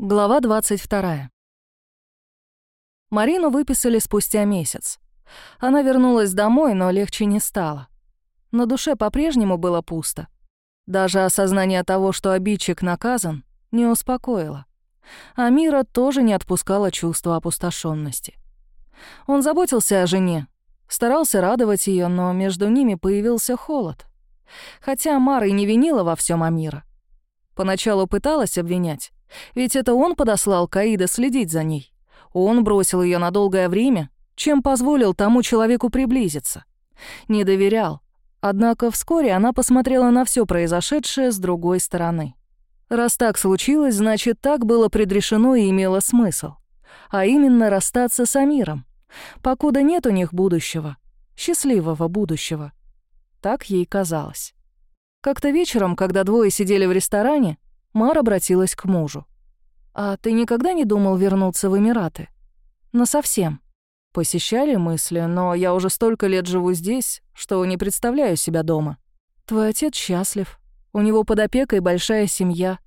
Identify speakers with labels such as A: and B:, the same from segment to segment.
A: Глава 22. Марину выписали спустя месяц. Она вернулась домой, но легче не стало. На душе по-прежнему было пусто. Даже осознание того, что обидчик наказан, не успокоило. А Мира тоже не отпускала чувство опустошенности. Он заботился о жене, старался радовать ее, но между ними появился холод. Хотя Мара и не винила во всем Амира. Поначалу пыталась обвинять, ведь это он подослал Каида следить за ней. Он бросил ее на долгое время, чем позволил тому человеку приблизиться. Не доверял. Однако вскоре она посмотрела на все произошедшее с другой стороны. Раз так случилось, значит, так было предрешено и имело смысл. А именно расстаться с Амиром. Покуда нет у них будущего. Счастливого будущего. Так ей казалось. Как-то вечером, когда двое сидели в ресторане, Мар обратилась к мужу. «А ты никогда не думал вернуться в Эмираты?» «Насовсем». Посещали мысли, но я уже столько лет живу здесь, что не представляю себя дома. Твой отец счастлив. У него под опекой большая семья,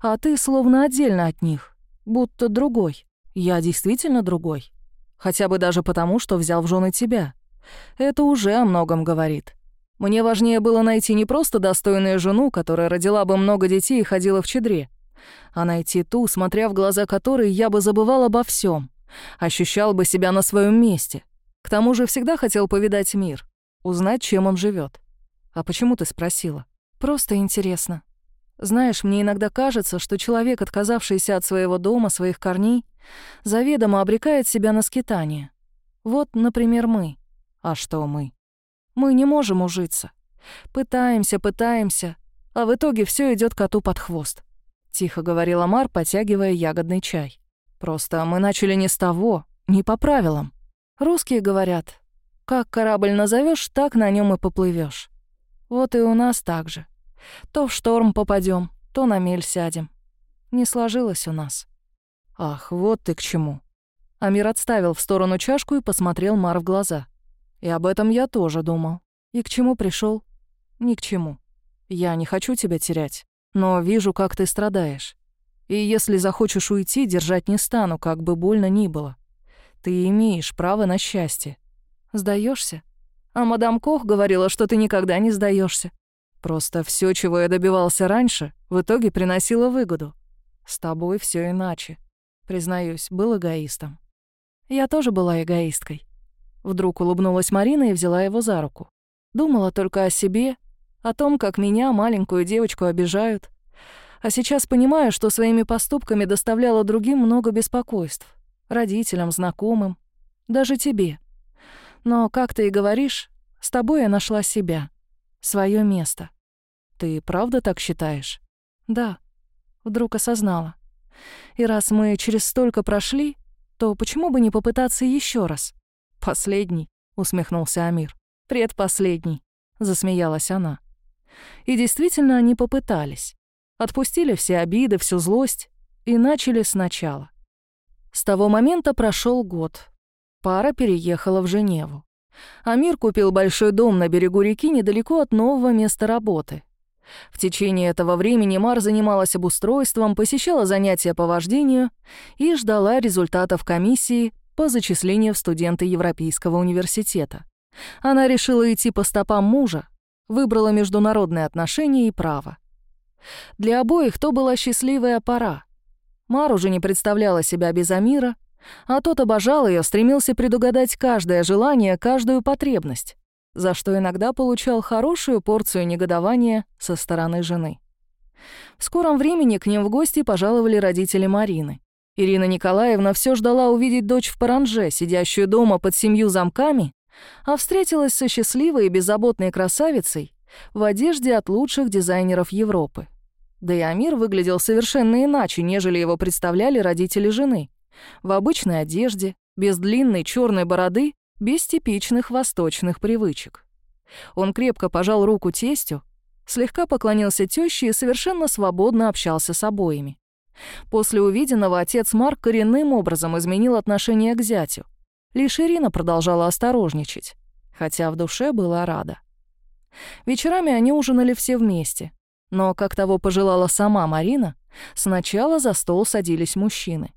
A: а ты словно отдельно от них, будто другой. Я действительно другой. Хотя бы даже потому, что взял в жены тебя. Это уже о многом говорит. Мне важнее было найти не просто достойную жену, которая родила бы много детей и ходила в чедре, а найти ту, смотря в глаза которой я бы забывал обо всем, ощущал бы себя на своем месте. К тому же всегда хотел повидать мир, узнать, чем он живет. А почему ты спросила? Просто интересно. Знаешь, мне иногда кажется, что человек, отказавшийся от своего дома, своих корней, заведомо обрекает себя на скитание. Вот, например, мы. А что мы? Мы не можем ужиться. Пытаемся, пытаемся, а в итоге все идет коту под хвост. Тихо говорила Мар, потягивая ягодный чай. Просто мы начали не с того, не по правилам. Русские говорят, как корабль назовешь, так на нем и поплывешь. Вот и у нас так же. То в шторм попадем, то на мель сядем. Не сложилось у нас. Ах, вот ты к чему. Амир отставил в сторону чашку и посмотрел Мар в глаза. И об этом я тоже думал. И к чему пришел? Ни к чему. Я не хочу тебя терять, но вижу, как ты страдаешь. И если захочешь уйти, держать не стану, как бы больно ни было. Ты имеешь право на счастье. Сдаешься? А мадам Кох говорила, что ты никогда не сдаешься. Просто все, чего я добивался раньше, в итоге приносило выгоду. С тобой все иначе. Признаюсь, был эгоистом. Я тоже была эгоисткой. Вдруг улыбнулась Марина и взяла его за руку. Думала только о себе, о том, как меня, маленькую девочку, обижают. А сейчас понимаю, что своими поступками доставляла другим много беспокойств. Родителям, знакомым, даже тебе. Но, как ты и говоришь, с тобой я нашла себя, свое место. Ты правда так считаешь? Да, вдруг осознала. И раз мы через столько прошли, то почему бы не попытаться еще раз? «Последний», — усмехнулся Амир. «Предпоследний», — засмеялась она. И действительно они попытались. Отпустили все обиды, всю злость и начали сначала. С того момента прошел год. Пара переехала в Женеву. Амир купил большой дом на берегу реки недалеко от нового места работы. В течение этого времени Мар занималась обустройством, посещала занятия по вождению и ждала результатов комиссии по зачислению в студенты Европейского университета. Она решила идти по стопам мужа, выбрала международные отношения и право. Для обоих то была счастливая пора. Мар уже не представляла себя без Амира, а тот обожал ее, стремился предугадать каждое желание, каждую потребность, за что иногда получал хорошую порцию негодования со стороны жены. В скором времени к ним в гости пожаловали родители Марины. Ирина Николаевна все ждала увидеть дочь в паранже, сидящую дома под семью замками, а встретилась со счастливой и беззаботной красавицей в одежде от лучших дизайнеров Европы. Да и Амир выглядел совершенно иначе, нежели его представляли родители жены. В обычной одежде, без длинной черной бороды, без типичных восточных привычек. Он крепко пожал руку тестю, слегка поклонился тёще и совершенно свободно общался с обоими. После увиденного отец Марк коренным образом изменил отношение к зятю. Лишь Ирина продолжала осторожничать, хотя в душе была рада. Вечерами они ужинали все вместе, но, как того пожелала сама Марина, Сначала за стол садились мужчины.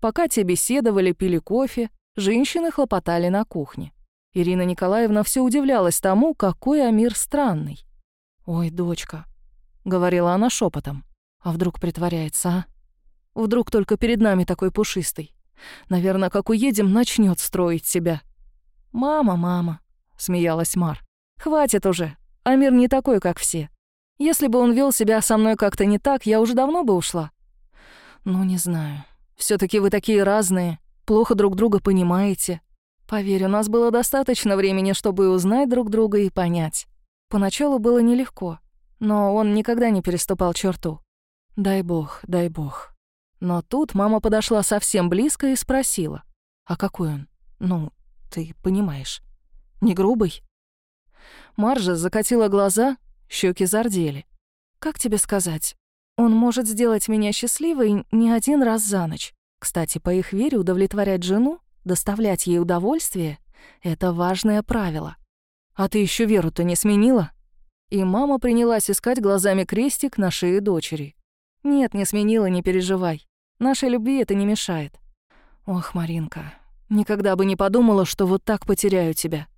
A: Пока те беседовали, пили кофе, женщины хлопотали на кухне. Ирина Николаевна все удивлялась тому, какой Амир странный. «Ой, дочка», — говорила она шепотом, — «а вдруг притворяется, а? Вдруг только перед нами такой пушистый? Наверное, как уедем, начнет строить себя». «Мама, мама», — смеялась Мар, — «хватит уже, Амир не такой, как все. Если бы он вел себя со мной как-то не так, я уже давно бы ушла». «Ну, не знаю. все таки вы такие разные, плохо друг друга понимаете. Поверь, у нас было достаточно времени, чтобы узнать друг друга и понять. Поначалу было нелегко, но он никогда не переступал черту. Дай бог, дай бог. Но тут мама подошла совсем близко и спросила. «А какой он? Ну, ты понимаешь. Не грубый?» Маржа закатила глаза, щеки зардели. «Как тебе сказать? Он может сделать меня счастливой не один раз за ночь. Кстати, по их вере удовлетворять жену Доставлять ей удовольствие — это важное правило. А ты еще веру-то не сменила? И мама принялась искать глазами крестик на шее дочери. Нет, не сменила, не переживай. Нашей любви это не мешает. Ох, Маринка, никогда бы не подумала, что вот так потеряю тебя.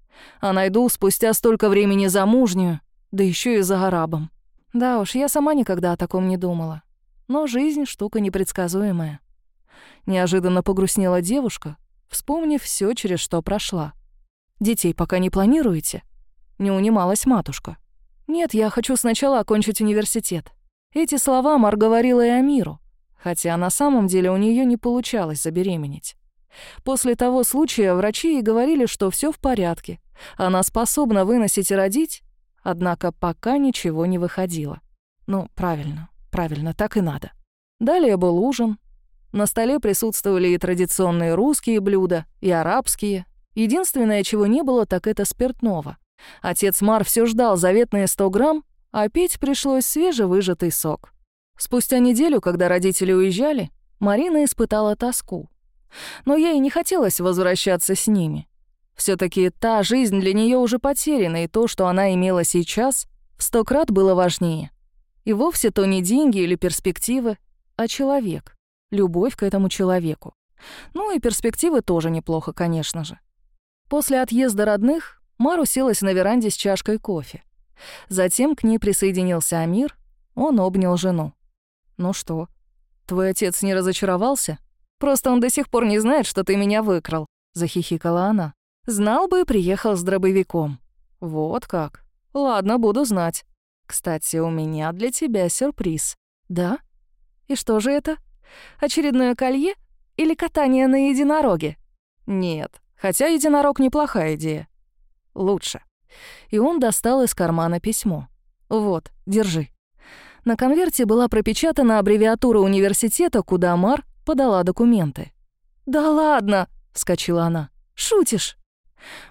A: А найду спустя столько времени замужнюю, да еще и за арабом. Да уж, я сама никогда о таком не думала. Но жизнь — штука непредсказуемая. Неожиданно погрустнела девушка, вспомнив все, через что прошла. «Детей пока не планируете?» Не унималась матушка. «Нет, я хочу сначала окончить университет». Эти слова Мар говорила и Амиру, хотя на самом деле у нее не получалось забеременеть. После того случая врачи ей говорили, что все в порядке, она способна выносить и родить, однако пока ничего не выходило. Ну, правильно, правильно, так и надо. Далее был ужин, на столе присутствовали и традиционные русские блюда, и арабские. Единственное, чего не было, так это спиртного. Отец Мар все ждал заветные 100 грамм, а пить пришлось свежевыжатый сок. Спустя неделю, когда родители уезжали, Марина испытала тоску. Но ей не хотелось возвращаться с ними. все таки та жизнь для нее уже потеряна, и то, что она имела сейчас, в сто крат было важнее. И вовсе то не деньги или перспективы, а человек любовь к этому человеку. Ну и перспективы тоже неплохо, конечно же. После отъезда родных Мару селась на веранде с чашкой кофе. Затем к ней присоединился Амир, он обнял жену. «Ну что, твой отец не разочаровался? Просто он до сих пор не знает, что ты меня выкрал», — захихикала она. «Знал бы, приехал с дробовиком». «Вот как. Ладно, буду знать. Кстати, у меня для тебя сюрприз». «Да? И что же это?» Очередное колье или катание на единороге? Нет, хотя единорог неплохая идея. Лучше. И он достал из кармана письмо. Вот, держи. На конверте была пропечатана аббревиатура университета, куда Мар подала документы. «Да ладно!» — вскочила она. «Шутишь?»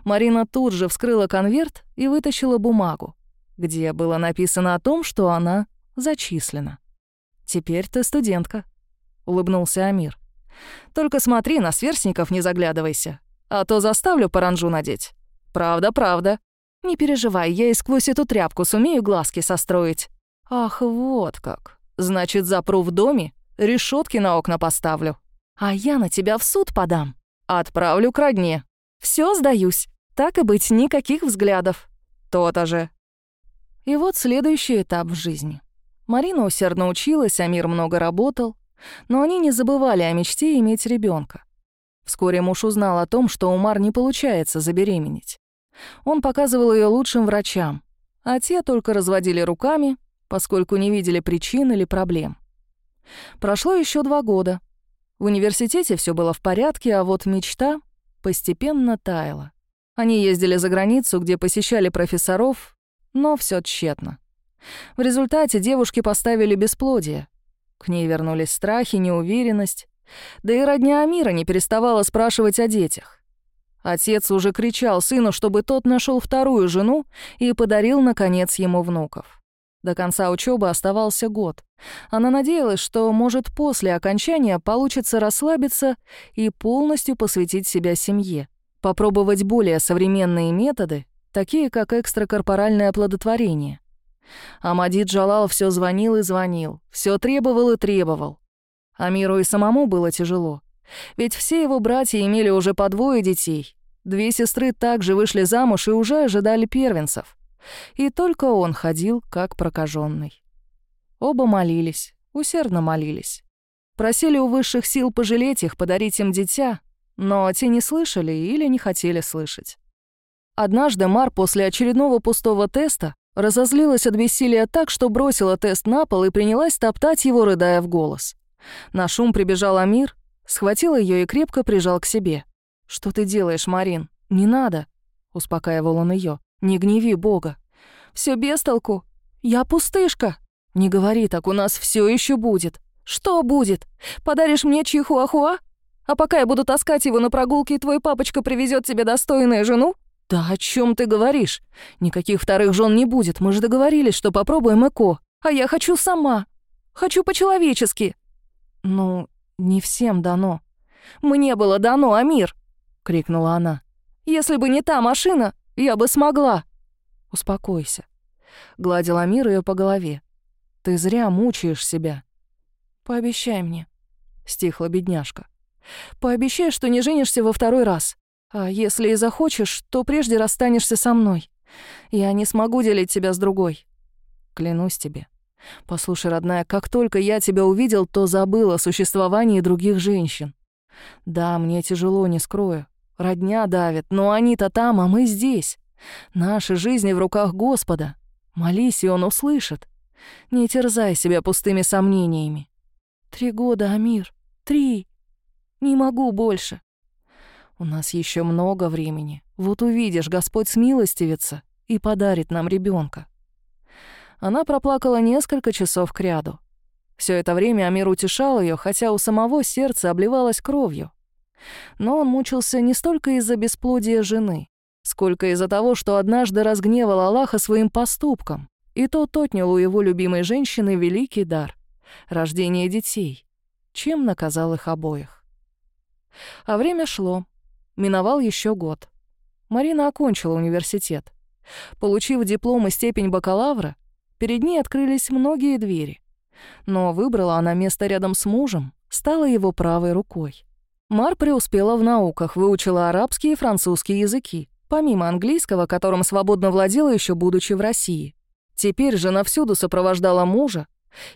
A: Марина тут же вскрыла конверт и вытащила бумагу, где было написано о том, что она зачислена. «Теперь ты студентка», улыбнулся Амир. «Только смотри, на сверстников не заглядывайся, а то заставлю паранжу надеть. Правда, правда. Не переживай, я и сквозь эту тряпку сумею глазки состроить». «Ах, вот как. Значит, запру в доме, решетки на окна поставлю. А я на тебя в суд подам. Отправлю к родне. Все сдаюсь. Так и быть, никаких взглядов. То-то же». И вот следующий этап в жизни. Марина усердно училась, Амир много работал. Но они не забывали о мечте иметь ребенка. Вскоре муж узнал о том, что у Мар не получается забеременеть. Он показывал ее лучшим врачам, а те только разводили руками, поскольку не видели причин или проблем. Прошло еще два года. В университете все было в порядке, а вот мечта постепенно таяла. Они ездили за границу, где посещали профессоров, но все тщетно. В результате девушки поставили бесплодие — к ней вернулись страхи, неуверенность. Да и родня Амира не переставала спрашивать о детях. Отец уже кричал сыну, чтобы тот нашел вторую жену и подарил, наконец, ему внуков. До конца учебы оставался год. Она надеялась, что, может, после окончания получится расслабиться и полностью посвятить себя семье, попробовать более современные методы, такие как экстракорпоральное оплодотворение. Амадид Джалал все звонил и звонил, все требовал и требовал. Амиру и самому было тяжело. Ведь все его братья имели уже по двое детей. Две сестры также вышли замуж и уже ожидали первенцев. И только он ходил как прокаженный. Оба молились, усердно молились. Просили у высших сил пожалеть их, подарить им дитя, но те не слышали или не хотели слышать. Однажды Мар после очередного пустого теста разозлилась от бессилия так, что бросила тест на пол и принялась топтать его, рыдая в голос. На шум прибежал Амир, схватил ее и крепко прижал к себе. «Что ты делаешь, Марин? Не надо!» — успокаивал он ее. «Не гневи Бога. Все без толку. Я пустышка. Не говори так, у нас все еще будет. Что будет? Подаришь мне чихуахуа? А пока я буду таскать его на прогулке, твой папочка привезет тебе достойную жену? Да о чем ты говоришь? Никаких вторых жен не будет. Мы же договорились, что попробуем ЭКО. А я хочу сама. Хочу по-человечески. Ну, не всем дано. Мне было дано, Амир, крикнула она. Если бы не та машина, я бы смогла. Успокойся. Гладил Амир ее по голове. Ты зря мучаешь себя. Пообещай мне, стихла бедняжка. Пообещай, что не женишься во второй раз. А если и захочешь, то прежде расстанешься со мной. Я не смогу делить тебя с другой. Клянусь тебе. Послушай, родная, как только я тебя увидел, то забыл о существовании других женщин. Да, мне тяжело, не скрою. Родня давит, но они-то там, а мы здесь. Наши жизни в руках Господа. Молись, и Он услышит. Не терзай себя пустыми сомнениями. Три года, Амир. Три. Не могу больше. У нас еще много времени. Вот увидишь, Господь смилостивится и подарит нам ребенка. Она проплакала несколько часов кряду. Все это время Амир утешал ее, хотя у самого сердце обливалось кровью. Но он мучился не столько из-за бесплодия жены, сколько из-за того, что однажды разгневал Аллаха своим поступком, и тот отнял у его любимой женщины великий дар — рождение детей, чем наказал их обоих. А время шло. Миновал еще год. Марина окончила университет. Получив диплом и степень бакалавра, Перед ней открылись многие двери. Но выбрала она место рядом с мужем, стала его правой рукой. Мар преуспела в науках, выучила арабский и французский языки, помимо английского, которым свободно владела еще будучи в России. Теперь же навсюду сопровождала мужа,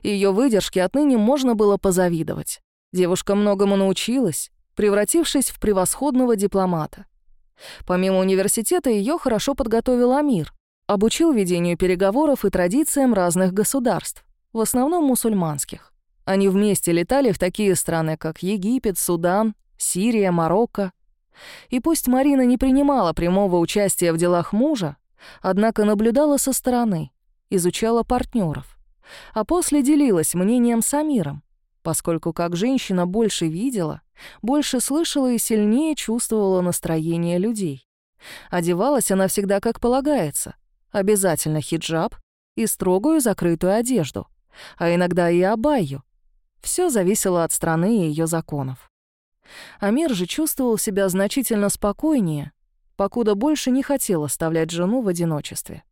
A: ее выдержке отныне можно было позавидовать. Девушка многому научилась, превратившись в превосходного дипломата. Помимо университета ее хорошо подготовил Амир, Обучил ведению переговоров и традициям разных государств, в основном мусульманских. Они вместе летали в такие страны, как Египет, Судан, Сирия, Марокко. И пусть Марина не принимала прямого участия в делах мужа, однако наблюдала со стороны, изучала партнеров, а после делилась мнением с Амиром, поскольку как женщина больше видела, больше слышала и сильнее чувствовала настроение людей. Одевалась она всегда как полагается, обязательно хиджаб и строгую закрытую одежду, а иногда и абайю. Все зависело от страны и ее законов. Амир же чувствовал себя значительно спокойнее, покуда больше не хотел оставлять жену в одиночестве.